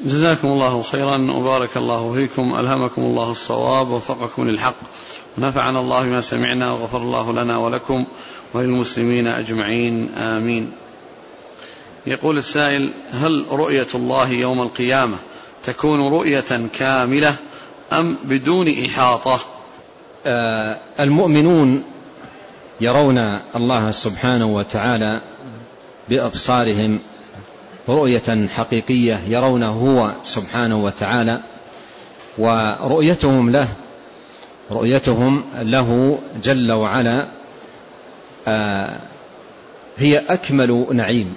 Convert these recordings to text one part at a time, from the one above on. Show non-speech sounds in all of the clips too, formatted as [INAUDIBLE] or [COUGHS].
جزاكم الله خيرا وبارك الله فيكم ألهمكم الله الصواب ووفقكم للحق. ونفعنا الله بما سمعنا وغفر الله لنا ولكم وللمسلمين أجمعين آمين. يقول السائل هل رؤية الله يوم القيامة تكون رؤية كاملة أم بدون إحاطة؟ آه المؤمنون يرون الله سبحانه وتعالى بأبصارهم رؤية حقيقية يرونه هو سبحانه وتعالى ورؤيتهم له رؤيتهم له جل وعلا آه هي أكمل نعيم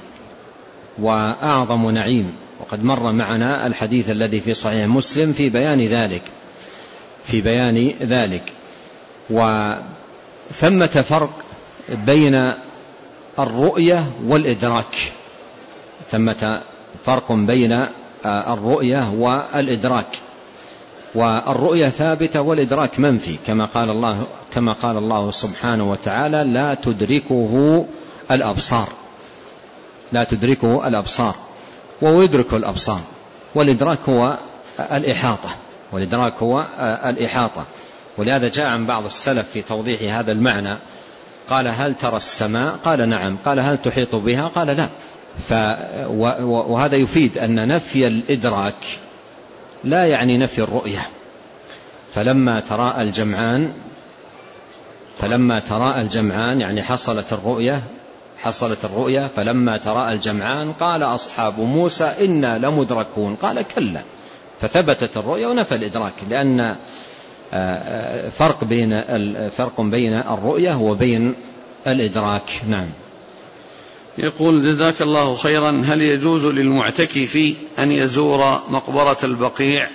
وأعظم نعيم. وقد مر معنا الحديث الذي في صحيح مسلم في بيان ذلك في بيان ذلك. وثمة فرق بين الرؤية والإدراك. ثمة فرق بين الرؤية والإدراك. والرؤية ثابتة والإدراك منفي كما قال الله كما قال الله سبحانه وتعالى لا تدركه الأبصار. لا تدركه الأبصار وهو يدرك الأبصار. والإدراك هو الإحاطة والإدراك هو الإحاطة. ولهذا جاء عن بعض السلف في توضيح هذا المعنى قال هل ترى السماء؟ قال نعم. قال هل تحيط بها؟ قال لا. ف وهذا يفيد أن نفي الإدراك لا يعني نفي الرؤية. فلما تراءى الجمعان فلما تراءى الجمعان يعني حصلت الرؤية حصلت الرؤيا فلما تراءى الجمعان قال أصحاب موسى إنا لمدركون. قال كلا. فثبتت الرؤيا ونفى الإدراك لأن فرق بين فرق بين الرؤية وبين الإدراك. نعم. يقول جزاك الله خيرا هل يجوز للمعتكف أن يزور مقبرة البقيع؟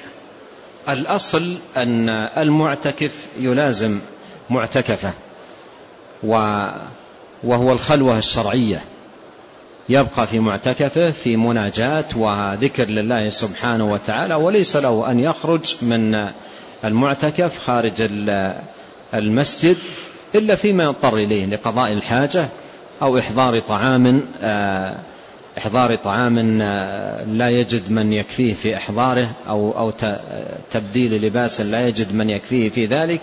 الأصل أن المعتكف يلازم معتكفة وهو الخلوة الشرعية. يبقى في معتكفه في مناجاة وذكر لله سبحانه وتعالى وليس له أن يخرج من المعتكف خارج المسجد إلا فيما يضطر إليه لقضاء الحاجة. أو إحضار طعام إحضار طعام لا يجد من يكفيه في إحضاره أو أو تبديل لباس لا يجد من يكفيه في ذلك.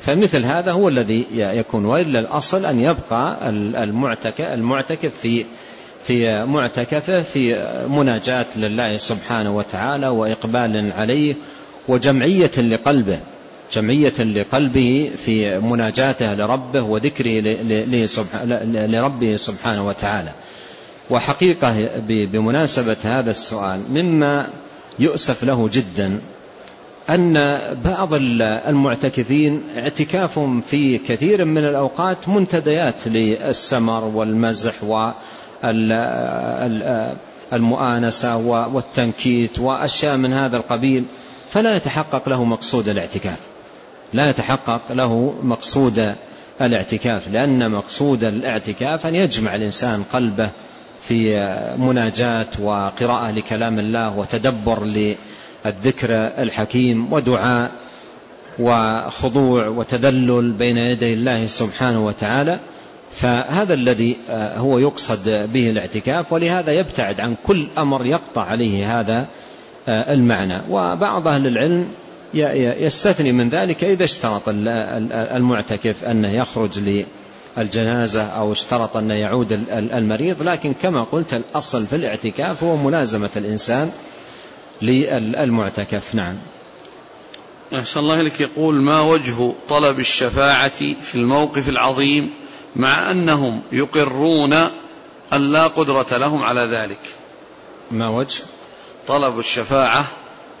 فمثل هذا هو الذي يكون. وإلا الأصل أن يبقى المعتكف, المعتكف في في معتكفة في مناجاة لله سبحانه وتعالى وإقبال عليه وجمعية لقلبه. جمعية لقلبه في مناجاته لربه وذكره لربه سبحانه وتعالى. وحقيقة بمناسبة هذا السؤال مما يؤسف له جدا أن بعض المعتكفين اعتكافهم في كثير من الأوقات منتديات للسمر والمزح والمؤانسة والتنكيت وأشياء من هذا القبيل فلا يتحقق له مقصود الاعتكاف. لا يتحقق له مقصود الاعتكاف لأن مقصود الاعتكاف أن يجمع الإنسان قلبه في مناجاة وقراءة لكلام الله وتدبر للذكر الحكيم ودعاء وخضوع وتذلل بين يدي الله سبحانه وتعالى. فهذا الذي هو يقصد به الاعتكاف ولهذا يبتعد عن كل أمر يقطع عليه هذا المعنى. وبعض أهل العلم يستثني من ذلك إذا اشترط المعتكف أنه يخرج للجنازة أو اشترط أن يعود المريض لكن كما قلت الأصل في الاعتكاف هو ملازمة الإنسان للمعتكف. نعم. أحسن الله لك يقول ما وجه طلب الشفاعة في الموقف العظيم مع أنهم يقرون أن لا قدرة لهم على ذلك؟ ما وجه؟ طلب الشفاعة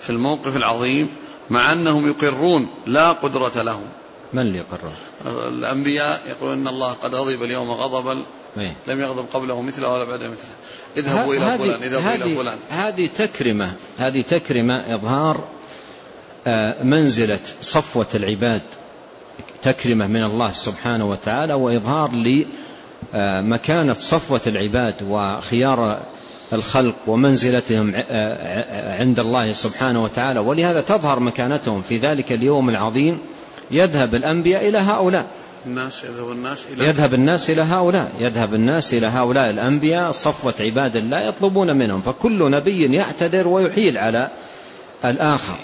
في الموقف العظيم مع أنهم يقرون لا قدرة لهم. من اللي يقر الأنبياء يقولون أن الله قد غضب اليوم غضبا إيه؟ لم يغضب قبله مثله ولا بعده مثله. اذهبوا إلى فلان اذهبوا إلى فلان. هذه تكرمة هذه تكرمة إظهار منزلة صفوة العباد تكرمة من الله سبحانه وتعالى وإظهار لمكانة صفوة العباد وخيار الخلق ومنزلتهم عند الله سبحانه وتعالى. ولهذا تظهر مكانتهم في ذلك اليوم العظيم. يذهب الأنبياء إلى هؤلاء. الناس يذهب الناس إلى يذهب الناس إلى هؤلاء. يذهب الناس إلى هؤلاء الأنبياء. صفوة عباد الله يطلبون منهم. فكل نبي يعتذر ويحيل على الآخر.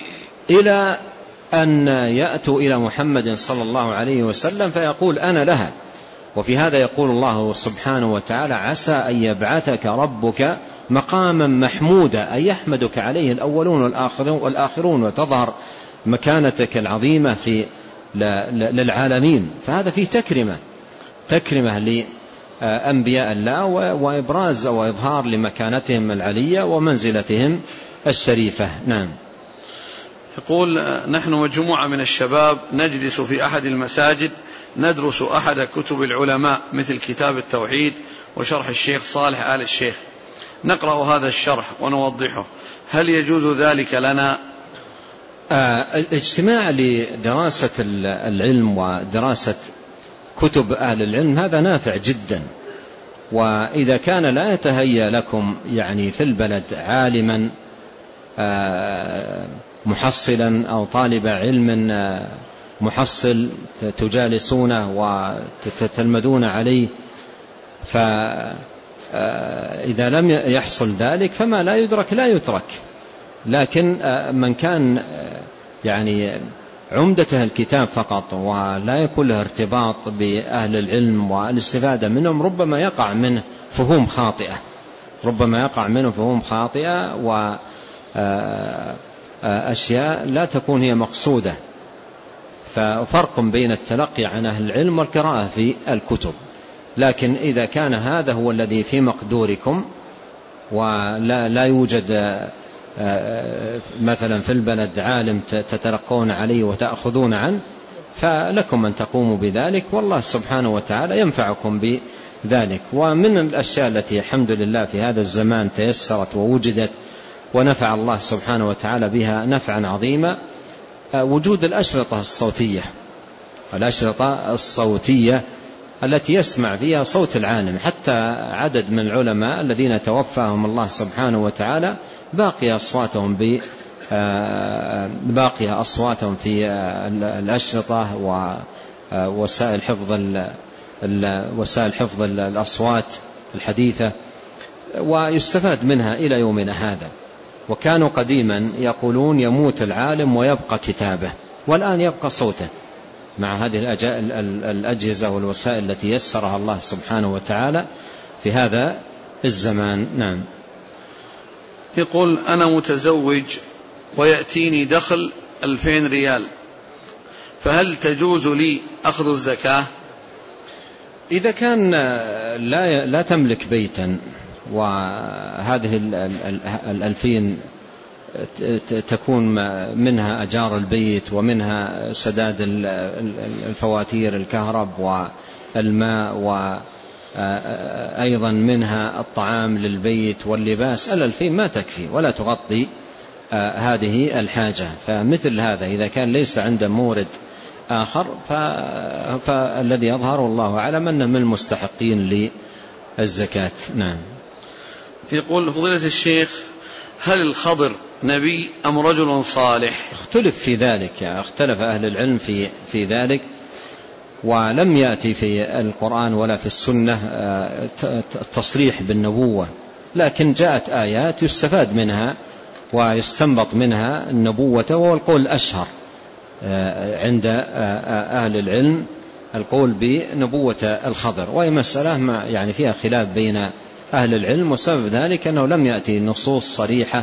إلى أن يأتوا إلى محمد صلى الله عليه وسلم فيقول أنا لها. وفي هذا يقول الله سبحانه وتعالى عسى أن يبعثك ربك مقاما محمودا أن يحمدك عليه الأولون والآخرون, وتظهر مكانتك العظيمة في للعالمين. فهذا فيه تكرمة تكرمة لأنبياء الله وإبراز وإظهار لمكانتهم العلية ومنزلتهم الشريفة. نعم. يقول نحن مجموعة من الشباب نجلس في أحد المساجد ندرس أحد كتب العلماء مثل كتاب التوحيد وشرح الشيخ صالح آل الشيخ. نقرأ هذا الشرح ونوضحه. هل يجوز ذلك لنا؟ آه الاجتماع لدراسة العلم ودراسة كتب أهل العلم هذا نافع جدا. وإذا كان لا يتهيأ لكم يعني في البلد عالما آه محصلا أو طالب علم آه محصل تجالسونه وتتلمذون عليه فإذا آه، لم يحصل ذلك فما لا يدرك لا يترك. لكن آه، من كان آه، يعني عمدته الكتاب فقط ولا يكون له ارتباط بأهل العلم والاستفادة منهم ربما يقع منه فهوم خاطئة. ربما يقع منه فهوم خاطئة وأشياء لا تكون هي مقصودة. ففرق بين التلقي عن أهل العلم والقراءة في الكتب. لكن إذا كان هذا هو الذي في مقدوركم ولا لا يوجد آه، مثلا في البلد عالم تتلقون عليه وتأخذون عنه فلكم أن تقوموا بذلك والله سبحانه وتعالى ينفعكم بذلك. ومن الأشياء التي الحمد لله في هذا الزمان تيسرت ووجدت ونفع الله سبحانه وتعالى بها نفعا عظيما آه، وجود الأشرطة الصوتية. الأشرطة الصوتية التي يسمع فيها صوت العالم حتى عدد من العلماء الذين توفاهم الله سبحانه وتعالى باقي أصواتهم ب آه، باقية أصواتهم في آه، الأشرطة ووسائل حفظ وسائل حفظ الأصوات الحديثة ويستفاد منها إلى يومنا هذا. وكانوا قديما يقولون يموت العالم ويبقى كتابه والآن يبقى صوته. مع هذه الأجهزة والوسائل التي يسرها الله سبحانه وتعالى في هذا الزمان. نعم. يقول أنا متزوج ويأتيني دخل ألفين ريال فهل تجوز لي أخذ الزكاة؟ إذا كان لا لا تملك بيتا وهذه الألفين تكون منها أجار البيت ومنها سداد الفواتير الكهرب والماء وأيضا منها الطعام للبيت واللباس. الألفين ما تكفي ولا تغطي هذه الحاجة. فمثل هذا إذا كان ليس عند مورد آخر فالذي يظهر الله أعلم أنه من المستحقين للزكاة. نعم. يقول فضيلة الشيخ هل الخضر نبي أم رجل صالح؟ اختلف في ذلك يعني اختلف أهل العلم في, في ذلك ولم يأتي في القرآن ولا في السنة آه، التصريح بالنبوة. لكن جاءت آيات يستفاد منها ويستنبط منها النبوة وهو القول الأشهر آه، عند آه، أهل العلم القول بنبوة الخضر. وهي مسألة ما يعني فيها خلاف بين أهل العلم وسبب ذلك أنه لم يأتي نصوص صريحة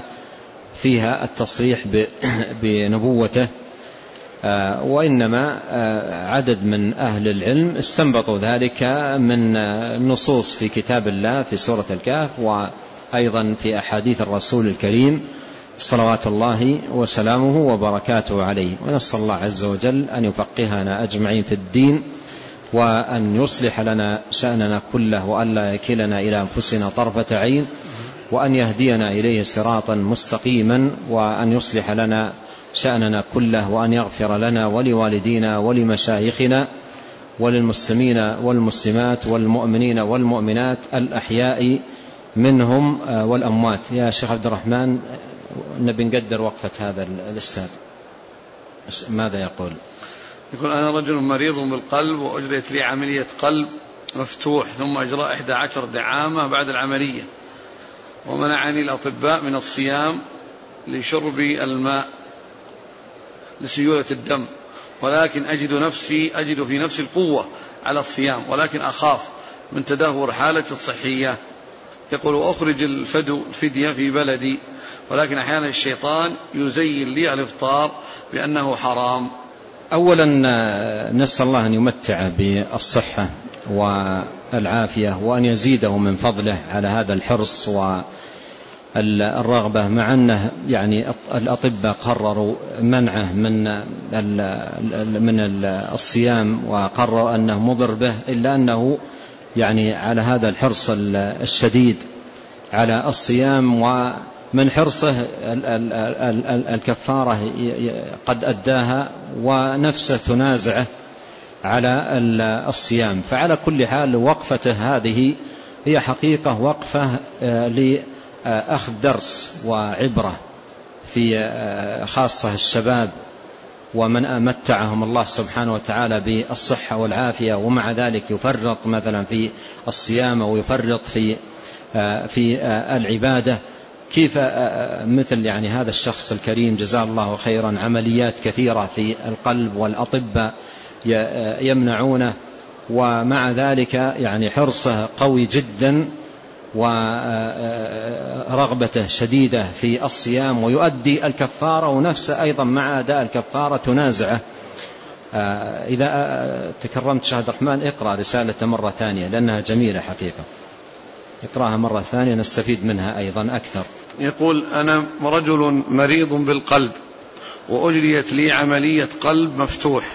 فيها التصريح [COUGHS] بنبوته. آه، وإنما آه، عدد من أهل العلم استنبطوا ذلك من نصوص في كتاب الله في سورة الكهف وأيضا في أحاديث الرسول الكريم. صلوات الله وسلامه وبركاته عليه. ونسأل الله عز وجل أن يفقهنا أجمعين في الدين. وأن يصلح لنا شأننا كله وأن لا يكلنا إلى أنفسنا طرفة عين وأن يهدينا إليه صراطا مستقيما وأن يصلح لنا شأننا كله وأن يغفر لنا ولوالدينا ولمشايخنا وللمسلمين والمسلمات والمؤمنين والمؤمنات الأحياء منهم والأموات. يا شيخ عبد الرحمن نبي نقدر وقفة هذا الأستاذ. ماذا يقول؟ يقول أنا رجل مريض بالقلب وأجريت لي عملية قلب مفتوح ثم إجراء إحدى عشر دعامة بعد العملية ومنعني الأطباء من الصيام لشرب الماء لسيولة الدم ولكن أجد نفسي أجد في نفسي القوة على الصيام ولكن أخاف من تدهور حالتي الصحية. يقول أخرج الفدو الفدية في بلدي ولكن أحيانا الشيطان يزين لي الإفطار بأنه حرام. أولا نسأل الله أن يمتع بالصحة والعافية وأن يزيده من فضله على هذا الحرص والرغبة مع أنه يعني الأطباء قرروا منعه من من الصيام وقرروا أنه مضر به إلا أنه يعني على هذا الحرص الشديد على الصيام ومن حرصه الكفارة قد أداها ونفسه تنازعه على الصيام. فعلى كل حال وقفته هذه هي حقيقة وقفة آه، لأخذ درس وعبرة في آه، خاصة الشباب ومن أمتعهم الله سبحانه وتعالى بالصحة والعافية ومع ذلك يفرط مثلا في الصيام أو يفرط في آه، في العبادة. كيف مثل يعني هذا الشخص الكريم جزاه الله خيرا عمليات كثيرة في القلب والأطباء يمنعونه ومع ذلك يعني حرصه قوي جدا ورغبته شديدة في الصيام ويؤدي الكفارة ونفسه أيضا مع أداء الكفارة تنازعه. إذا تكرمت شهد الرحمن اقرأ رسالة مرة ثانية لأنها جميلة حقيقة. اقرأها مرة ثانية نستفيد منها أيضا أكثر. يقول أنا رجل مريض بالقلب وأجريت لي عملية قلب مفتوح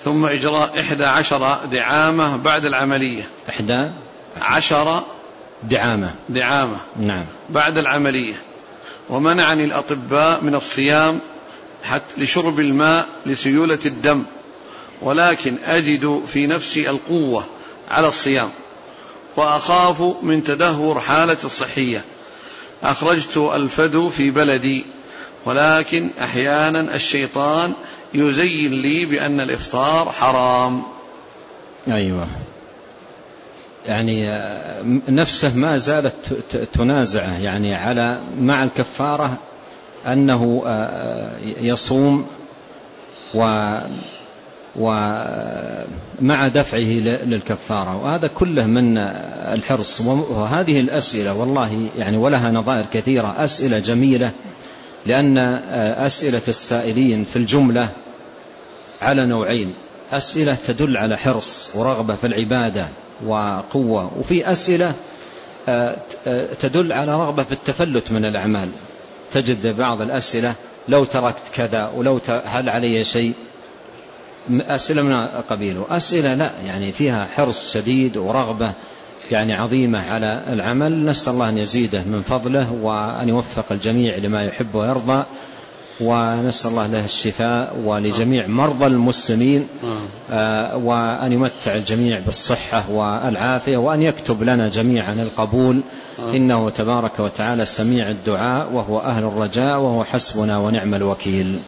ثم إجراء إحدى عشر دعامة بعد العملية. إحدى؟ عشر دعامة. دعامة. نعم. بعد العملية. ومنعني الأطباء من الصيام حتى لشرب الماء لسيولة الدم ولكن أجد في نفسي القوة على الصيام. وأخاف من تدهور حالتي الصحية. أخرجت الفدو في بلدي ولكن أحيانا الشيطان يزين لي بأن الإفطار حرام. أيوة. يعني آه، نفسه ما زالت تنازعه. يعني على مع الكفارة أنه آه، يصوم و ومع دفعه للكفارة. وهذا كله من الحرص. وهذه الأسئلة والله يعني ولها نظائر كثيرة أسئلة جميلة لأن أسئلة السائلين في الجملة على نوعين. أسئلة تدل على حرص ورغبة في العبادة وقوة وفي أسئلة آه، آه، تدل على رغبة في التفلت من الأعمال. تجد بعض الأسئلة لو تركت كذا ولو هل علي شيء؟ أسئلة من قبيله أسئلة لا يعني فيها حرص شديد ورغبة يعني عظيمة على العمل. نسأل الله أن يزيده من فضله وأن يوفق الجميع لما يحب ويرضى. ونسأل الله له الشفاء ولجميع مرضى المسلمين آه، وأن يمتع الجميع بالصحة والعافية وأن يكتب لنا جميعا القبول. إنه تبارك وتعالى سميع الدعاء وهو أهل الرجاء وهو حسبنا ونعم الوكيل.